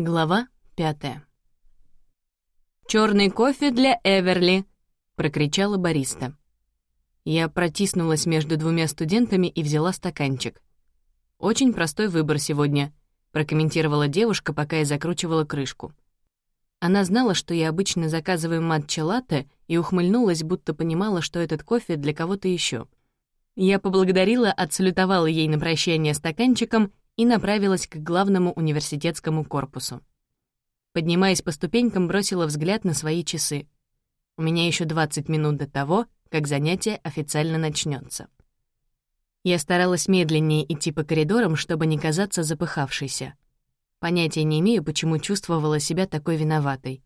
Глава пятая. «Чёрный кофе для Эверли!» — прокричала бариста. Я протиснулась между двумя студентами и взяла стаканчик. «Очень простой выбор сегодня», — прокомментировала девушка, пока я закручивала крышку. Она знала, что я обычно заказываю матча-латте, и ухмыльнулась, будто понимала, что этот кофе для кого-то еще. Я поблагодарила, отсалютовала ей на прощание стаканчиком и направилась к главному университетскому корпусу. Поднимаясь по ступенькам, бросила взгляд на свои часы. У меня еще 20 минут до того, как занятие официально начнется. Я старалась медленнее идти по коридорам, чтобы не казаться запыхавшейся. Понятия не имею, почему чувствовала себя такой виноватой.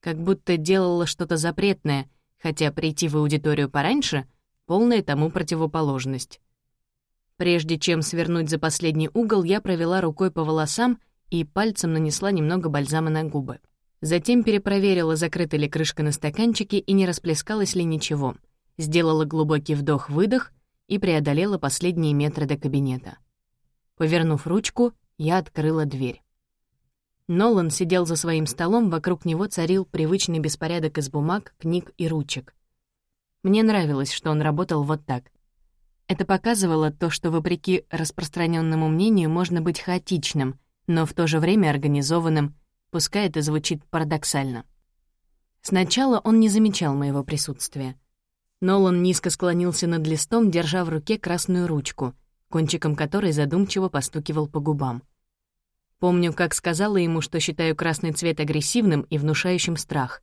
Как будто делала что-то запретное, хотя прийти в аудиторию пораньше — полная тому противоположность. Прежде чем свернуть за последний угол, я провела рукой по волосам и пальцем нанесла немного бальзама на губы. Затем перепроверила, закрыта ли крышка на стаканчике и не расплескалось ли ничего. Сделала глубокий вдох-выдох и преодолела последние метры до кабинета. Повернув ручку, я открыла дверь. Нолан сидел за своим столом, вокруг него царил привычный беспорядок из бумаг, книг и ручек. Мне нравилось, что он работал вот так. Это показывало то, что, вопреки распространенному мнению, можно быть хаотичным, но в то же время организованным, пускай это звучит парадоксально. Сначала он не замечал моего присутствия. Нолан низко склонился над листом, держа в руке красную ручку, кончиком которой задумчиво постукивал по губам. Помню, как сказала ему, что считаю красный цвет агрессивным и внушающим страх.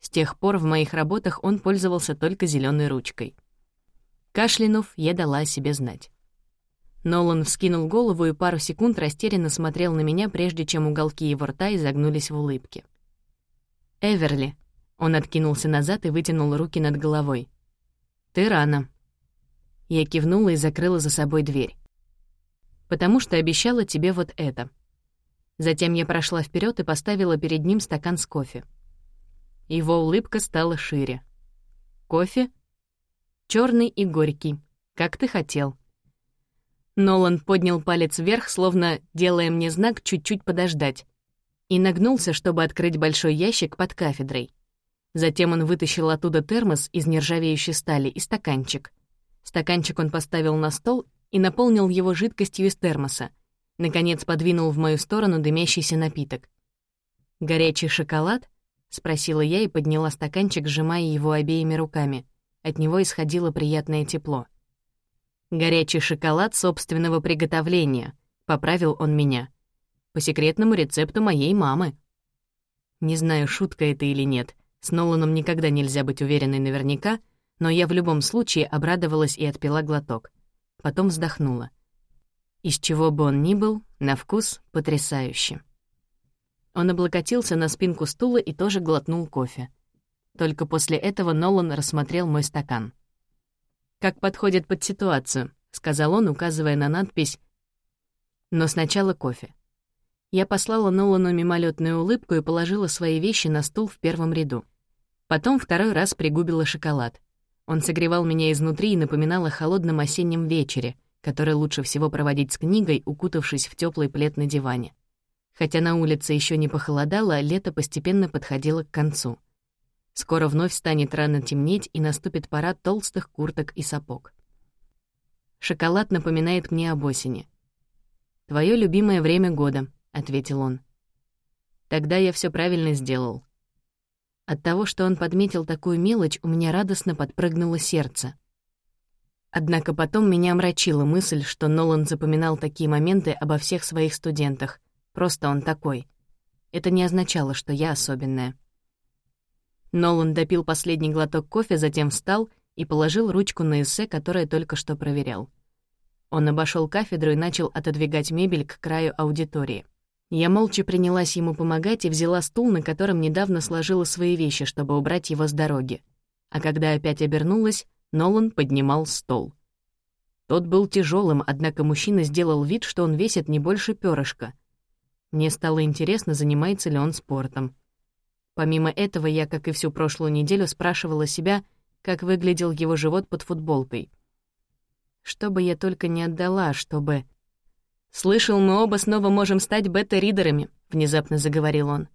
С тех пор в моих работах он пользовался только зеленой ручкой. Кашлянув, я дала о себе знать. Нолан вскинул голову и пару секунд растерянно смотрел на меня, прежде чем уголки его рта изогнулись в улыбке. «Эверли», — он откинулся назад и вытянул руки над головой. «Ты рано». Я кивнула и закрыла за собой дверь. «Потому что обещала тебе вот это». Затем я прошла вперед и поставила перед ним стакан с кофе. Его улыбка стала шире. «Кофе?» Черный и горький, как ты хотел». Нолан поднял палец вверх, словно делая мне знак чуть-чуть подождать, и нагнулся, чтобы открыть большой ящик под кафедрой. Затем он вытащил оттуда термос из нержавеющей стали и стаканчик. Стаканчик он поставил на стол и наполнил его жидкостью из термоса. Наконец подвинул в мою сторону дымящийся напиток. «Горячий шоколад?» — спросила я и подняла стаканчик, сжимая его обеими руками. От него исходило приятное тепло. «Горячий шоколад собственного приготовления», — поправил он меня. «По секретному рецепту моей мамы». Не знаю, шутка это или нет. С Ноланом никогда нельзя быть уверенной наверняка, но я в любом случае обрадовалась и отпила глоток. Потом вздохнула. Из чего бы он ни был, на вкус потрясающе. Он облокотился на спинку стула и тоже глотнул кофе. Только после этого Нолан рассмотрел мой стакан. «Как подходит под ситуацию», — сказал он, указывая на надпись «Но сначала кофе». Я послала Нолану мимолетную улыбку и положила свои вещи на стул в первом ряду. Потом второй раз пригубила шоколад. Он согревал меня изнутри и напоминал о холодном осеннем вечере, который лучше всего проводить с книгой, укутавшись в теплый плед на диване. Хотя на улице еще не похолодало, лето постепенно подходило к концу. Скоро вновь станет рано темнеть, и наступит пора толстых курток и сапог. Шоколад напоминает мне об осени. «Твое любимое время года», — ответил он. Тогда я все правильно сделал. От того, что он подметил такую мелочь, у меня радостно подпрыгнуло сердце. Однако потом меня омрачила мысль, что Нолан запоминал такие моменты обо всех своих студентах. Просто он такой. Это не означало, что я особенная. Нолан допил последний глоток кофе, затем встал и положил ручку на эссе, которое только что проверял. Он обошел кафедру и начал отодвигать мебель к краю аудитории. Я молча принялась ему помогать и взяла стул, на котором недавно сложила свои вещи, чтобы убрать его с дороги. А когда опять обернулась, Нолан поднимал стол. Тот был тяжелым, однако мужчина сделал вид, что он весит не больше перышка. Мне стало интересно, занимается ли он спортом. Помимо этого, я, как и всю прошлую неделю, спрашивала себя, как выглядел его живот под футболкой. Что бы я только не отдала, чтобы... «Слышал, мы оба снова можем стать бета-ридерами», — внезапно заговорил он.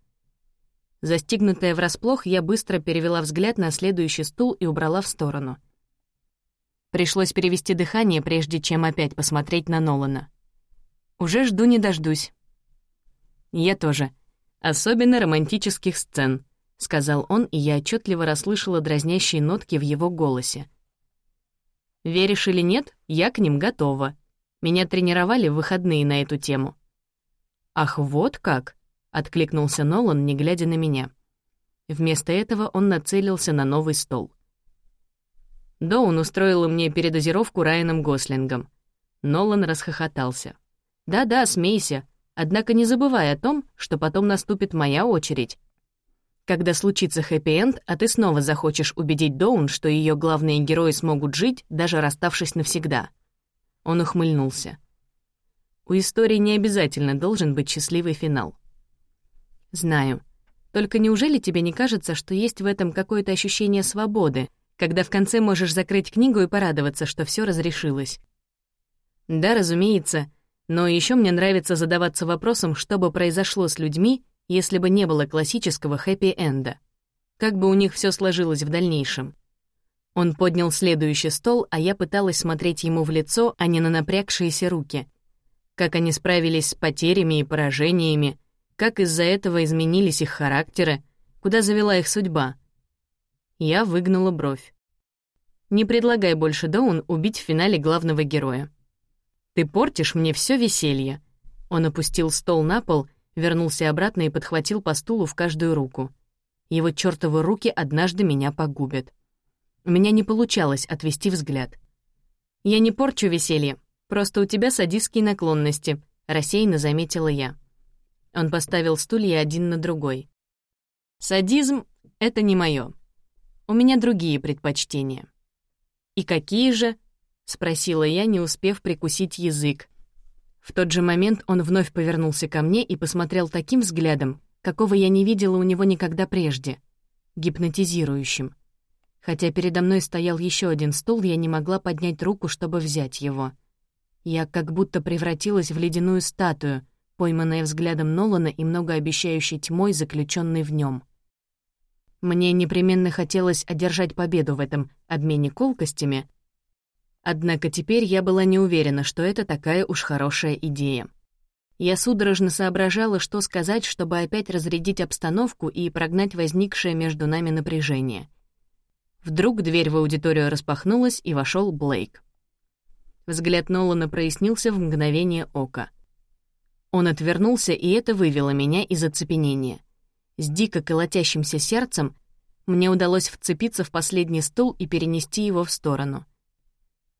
Застигнутая врасплох, я быстро перевела взгляд на следующий стул и убрала в сторону. Пришлось перевести дыхание, прежде чем опять посмотреть на Нолана. Уже жду не дождусь. Я тоже. Особенно романтических сцен, сказал он, и я отчетливо расслышала дразнящие нотки в его голосе. Веришь или нет, я к ним готова. Меня тренировали в выходные на эту тему. Ах, вот как! — откликнулся Нолан, не глядя на меня. Вместо этого он нацелился на новый стол. Доун устроила мне передозировку Райаном Гослингом. Нолан расхохотался. «Да-да, смейся, однако не забывай о том, что потом наступит моя очередь. Когда случится хэппи-энд, а ты снова захочешь убедить Доун, что ее главные герои смогут жить, даже расставшись навсегда». Он ухмыльнулся. «У истории не обязательно должен быть счастливый финал. «Знаю. Только неужели тебе не кажется, что есть в этом какое-то ощущение свободы, когда в конце можешь закрыть книгу и порадоваться, что все разрешилось?» «Да, разумеется. Но еще мне нравится задаваться вопросом, что бы произошло с людьми, если бы не было классического хэппи-энда. Как бы у них все сложилось в дальнейшем?» Он поднял следующий стол, а я пыталась смотреть ему в лицо, а не на напрягшиеся руки. Как они справились с потерями и поражениями, как из-за этого изменились их характеры, куда завела их судьба. Я выгнула бровь. Не предлагай больше Доун убить в финале главного героя. Ты портишь мне все веселье. Он опустил стол на пол, вернулся обратно и подхватил по стулу в каждую руку. Его чёртовы руки однажды меня погубят. У меня не получалось отвести взгляд. «Я не порчу веселье, просто у тебя садистские наклонности», — рассеянно заметила я. Он поставил стулья один на другой. «Садизм — это не моё. У меня другие предпочтения». «И какие же?» — спросила я, не успев прикусить язык. В тот же момент он вновь повернулся ко мне и посмотрел таким взглядом, какого я не видела у него никогда прежде, гипнотизирующим. Хотя передо мной стоял еще один стул, я не могла поднять руку, чтобы взять его. Я как будто превратилась в ледяную статую, пойманная взглядом Нолана и многообещающей тьмой, заключенной в нем. Мне непременно хотелось одержать победу в этом обмене колкостями, однако теперь я была не уверена, что это такая уж хорошая идея. Я судорожно соображала, что сказать, чтобы опять разрядить обстановку и прогнать возникшее между нами напряжение. Вдруг дверь в аудиторию распахнулась, и вошел Блейк. Взгляд Нолана прояснился в мгновение ока — он отвернулся, и это вывело меня из оцепенения. С дико колотящимся сердцем мне удалось вцепиться в последний стул и перенести его в сторону.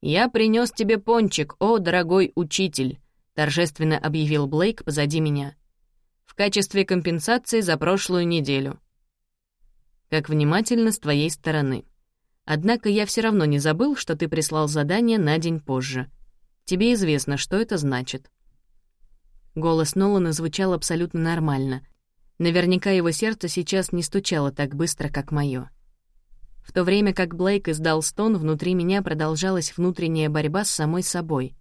«Я принес тебе пончик, о, дорогой учитель», — торжественно объявил Блейк позади меня. «В качестве компенсации за прошлую неделю». «Как внимательно с твоей стороны. Однако я все равно не забыл, что ты прислал задание на день позже. Тебе известно, что это значит». Голос Нолана звучал абсолютно нормально. Наверняка его сердце сейчас не стучало так быстро, как моё. В то время как Блейк издал стон, внутри меня продолжалась внутренняя борьба с самой собой.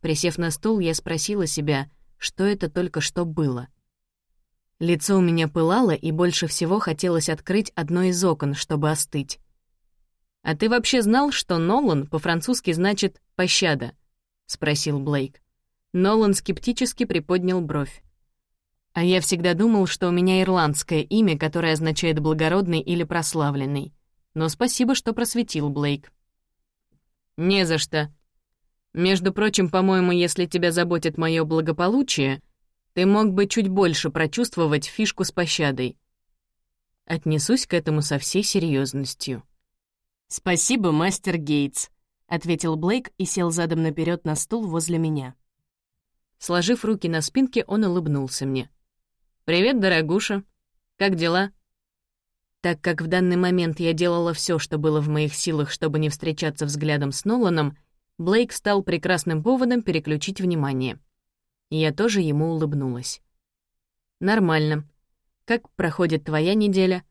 Присев на стул, я спросила себя, что это только что было. Лицо у меня пылало, и больше всего хотелось открыть одно из окон, чтобы остыть. «А ты вообще знал, что Нолан по-французски значит «пощада»?» — спросил Блейк. Нолан скептически приподнял бровь. «А я всегда думал, что у меня ирландское имя, которое означает «благородный» или «прославленный». Но спасибо, что просветил, Блейк». «Не за что. Между прочим, по-моему, если тебя заботит мое благополучие, ты мог бы чуть больше прочувствовать фишку с пощадой. Отнесусь к этому со всей серьезностью. «Спасибо, мастер Гейтс», — ответил Блейк и сел задом наперед на стул возле меня. Сложив руки на спинке, он улыбнулся мне. «Привет, дорогуша. Как дела?» Так как в данный момент я делала все, что было в моих силах, чтобы не встречаться взглядом с Ноланом, Блейк стал прекрасным поводом переключить внимание. я тоже ему улыбнулась. «Нормально. Как проходит твоя неделя?»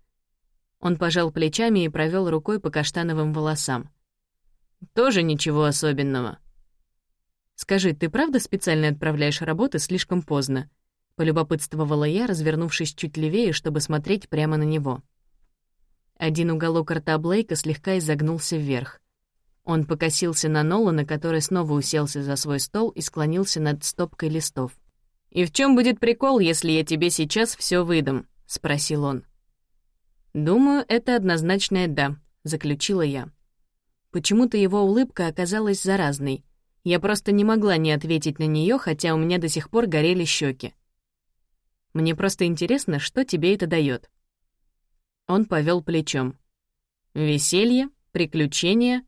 Он пожал плечами и провел рукой по каштановым волосам. «Тоже ничего особенного. «Скажи, ты правда специально отправляешь работы слишком поздно?» полюбопытствовала я, развернувшись чуть левее, чтобы смотреть прямо на него. Один уголок рта Блейка слегка изогнулся вверх. Он покосился на Нолана, который снова уселся за свой стол и склонился над стопкой листов. «И в чем будет прикол, если я тебе сейчас все выдам?» — спросил он. «Думаю, это однозначное «да», — заключила я. Почему-то его улыбка оказалась заразной. Я просто не могла не ответить на нее, хотя у меня до сих пор горели щеки. Мне просто интересно, что тебе это дает. Он повел плечом. Веселье, приключения,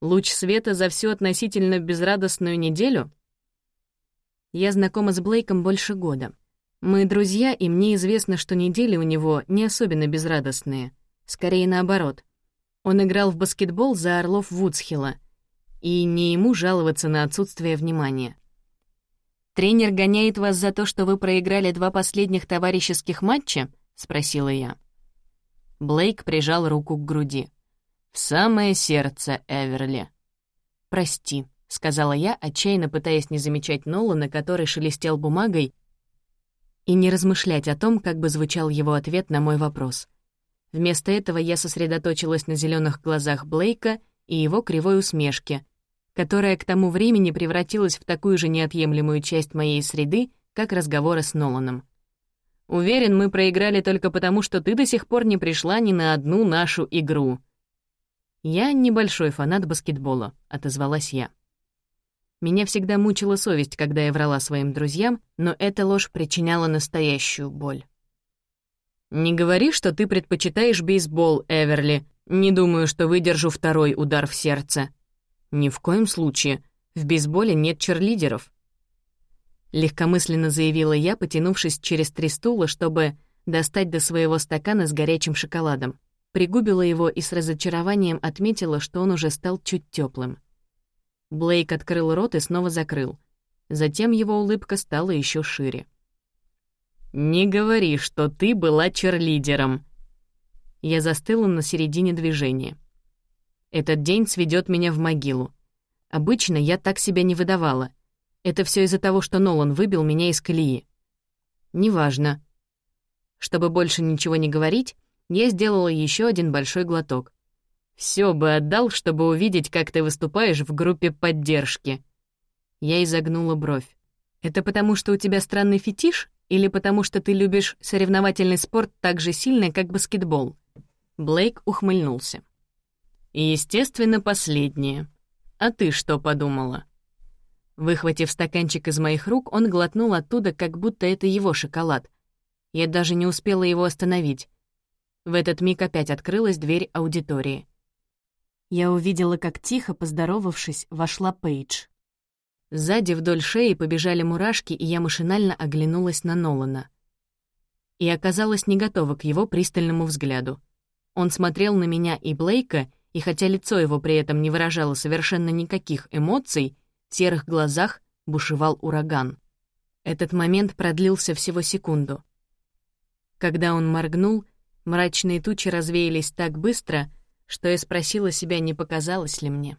луч света за всю относительно безрадостную неделю? Я знакома с Блейком больше года. Мы друзья, и мне известно, что недели у него не особенно безрадостные. Скорее наоборот. Он играл в баскетбол за Орлов Вудсхилла, и не ему жаловаться на отсутствие внимания. «Тренер гоняет вас за то, что вы проиграли два последних товарищеских матча?» — спросила я. Блейк прижал руку к груди. «В самое сердце, Эверли». «Прости», — сказала я, отчаянно пытаясь не замечать Нолана, который шелестел бумагой, и не размышлять о том, как бы звучал его ответ на мой вопрос. Вместо этого я сосредоточилась на зеленых глазах Блейка и его кривой усмешке, которая к тому времени превратилась в такую же неотъемлемую часть моей среды, как разговоры с Ноланом. «Уверен, мы проиграли только потому, что ты до сих пор не пришла ни на одну нашу игру». «Я небольшой фанат баскетбола», — отозвалась я. Меня всегда мучила совесть, когда я врала своим друзьям, но эта ложь причиняла настоящую боль. «Не говори, что ты предпочитаешь бейсбол, Эверли. Не думаю, что выдержу второй удар в сердце». «Ни в коем случае. В бейсболе нет черлидеров». Легкомысленно заявила я, потянувшись через три стула, чтобы достать до своего стакана с горячим шоколадом. Пригубила его и с разочарованием отметила, что он уже стал чуть теплым. Блейк открыл рот и снова закрыл. Затем его улыбка стала еще шире. «Не говори, что ты была черлидером». Я застыла на середине движения. Этот день сведет меня в могилу. Обычно я так себя не выдавала. Это все из-за того, что Нолан выбил меня из колеи. Неважно. Чтобы больше ничего не говорить, я сделала еще один большой глоток. Все бы отдал, чтобы увидеть, как ты выступаешь в группе поддержки. Я изогнула бровь. Это потому, что у тебя странный фетиш? Или потому что ты любишь соревновательный спорт так же сильно, как баскетбол?» Блейк ухмыльнулся. «Естественно, последнее. А ты что подумала?» Выхватив стаканчик из моих рук, он глотнул оттуда, как будто это его шоколад. Я даже не успела его остановить. В этот миг опять открылась дверь аудитории. Я увидела, как тихо, поздоровавшись, вошла Пейдж. Сзади вдоль шеи побежали мурашки, и я машинально оглянулась на Нолана. И оказалась не готова к его пристальному взгляду. Он смотрел на меня и Блейка, и хотя лицо его при этом не выражало совершенно никаких эмоций, серых глазах бушевал ураган. Этот момент продлился всего секунду. Когда он моргнул, мрачные тучи развеялись так быстро, что я спросила себя, не показалось ли мне.